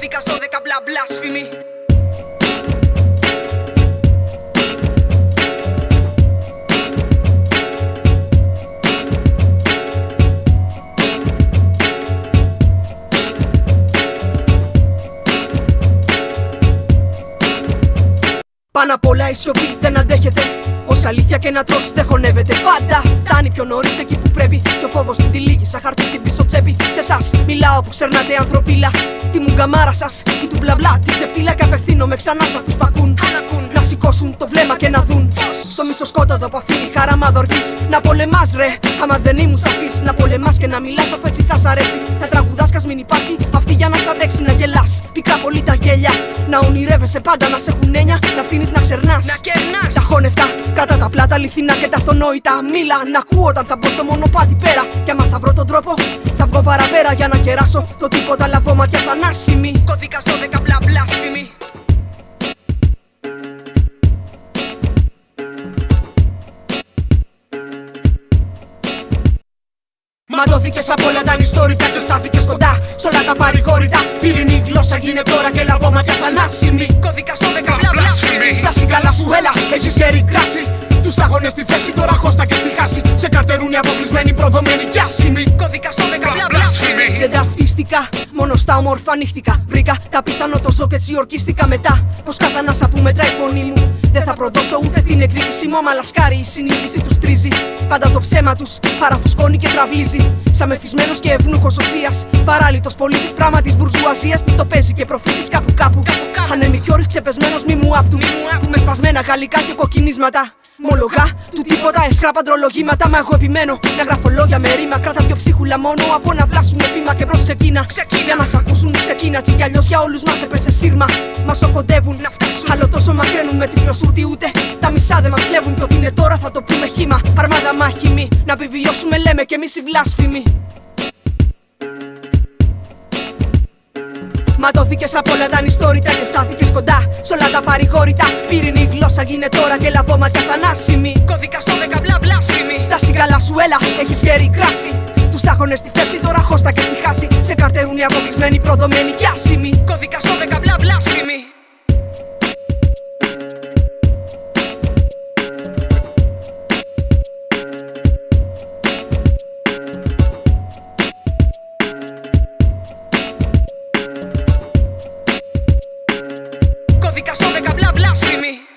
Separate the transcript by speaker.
Speaker 1: Καταδικαστώ δέκα μπλα μπλάσφημη.
Speaker 2: Πάνω απ' όλα η σιωπή δεν αντέχεται. Όσα αλήθεια και να τρώσει δεν χωνεύεται. Πάντα φτάνει πιο νωρίς εκεί που πρέπει. Και ο φόβος την τυλίγει σαν χαρτί στην πίσω τσέπη. Σε εσάς μιλάω που ξερνάτε ανθρωπίλα. Τη μουγκαμάρα σας ή του μπλα μπλα. Τη ξεφτύλα και απευθύνομαι ξανά σε αυτούς που ακούν. Να σηκώσουν το βλέμμα και να δουν. Στο μισό σκόταδο που αφήνει χαράμα δορκή. Να πολεμάς ρε, άμα δεν ήμουν σαφής. Να πολεμάς και να μιλάς αφού έτσι θα σ' αρέσει. Να τραγουδάς κα μην υπάρχει αυτή για να σ' αντέξει να γελάς. Να ονειρεύεσαι πάντα να σε έχουν έννοια. Να φτύνεις να ξερνάς.
Speaker 1: Να κερνάς
Speaker 2: Τα χώνευτα, κατά τα πλάτα, αληθινά και τα αυτονόητα. Μίλα, να ακούω όταν θα μπω στο μονοπάτι πέρα. Και άμα θα βρω τον τρόπο, θα βγω παραπέρα για να κεράσω το τίποτα λαβό ματιά θανάσιμη.
Speaker 1: Κώδικας 12 μπλα βλάσφημη
Speaker 2: Ματώθηκε από όλα τα ανιστόρυτα και στάθηκες κοντά. Σ' όλα τα παρηγόρητα. Πυρηνή γλώσσα γίνε τώρα και λαβό ματιά θανάσιμη.
Speaker 1: Κώδικας 12 μπλα βλάσφημη
Speaker 2: Στάση καλά σου έλα, έχεις γέρη κράση Τους σταγόνες στη θέση, τώρα χώστα και στη χάση. Σε καρτερούν οι αποκλεισμένοι, προδομένοι κι άσημοι
Speaker 1: Κώδικας 12 μπλα βλάσφημη
Speaker 2: Δεν ταυτίστηκα, μόνο στα όμορφα νύχτηκα. Βρήκα τα πιθανό το ζω και έτσι ορκίστηκα μετά. Πως κάθε ανάσα που μετράει η φωνή μου Δεν θα προδώσω ούτε την εκδίκηση μου. Άμα λασκάρει η συνείδηση τους τρίζει Πάντα το ψέμα τους. Παραφουσκώνει και τραυλίζει Σαν μεθυσμένος και ευνούχος οσίας. Παράλυτος πολίτης πράγμα της μπουρζουαζίας Που το παίζει και προφήτης κάπου κάπου. Ανέμι κι όρης ξεπεσμένος μη μου άπτου Με σπασμένα γαλλικά και κοκκινίσματα. Μολογά του τίποτα εσχρά παντρολογήματα. Μα εγώ επιμένω να γράφω λόγια με ρήμα. Κράτα πιο ψίχουλα μόνο από να βλάσουν πείμα και μπρος ξεκίνα. Για να μ' ακούσουν ξεκίνα. Τσι κι αλλιώς για όλους μας έπεσε σύρμα. Μας οκοντεύουν να φτάσουν Άλλο τόσο μακραίνουν με την προσούτη ούτε. Τα μισά δεν μας κλέβουν κι ότι είναι τώρα θα το πούμε χήμα Αρμάδα μάχημη να επιβιώσουμε λέμε κι εμείς οι βλάσφημοι Ματώθηκε από όλα τα ανιστόρυτα και στάθηκες κοντά. Σ' όλα τα παρηγόρητα. Πύρινη γλώσσα γίνε τώρα και λαβό ματιά θανάσιμη.
Speaker 1: Κώδικας 12 μπλα βλάσφημη
Speaker 2: Στάση καλά σου έλα, έχεις γέρη κράση. Τους τάχωνε στη θέση, τώρα χώστα και στη χάση. Σε καρτερούν οι αποκλεισμένοι, προδομένοι και άσημοι.
Speaker 1: Κώδικας 12 μπλα Κώδικας 12 μπλα βλάσφημη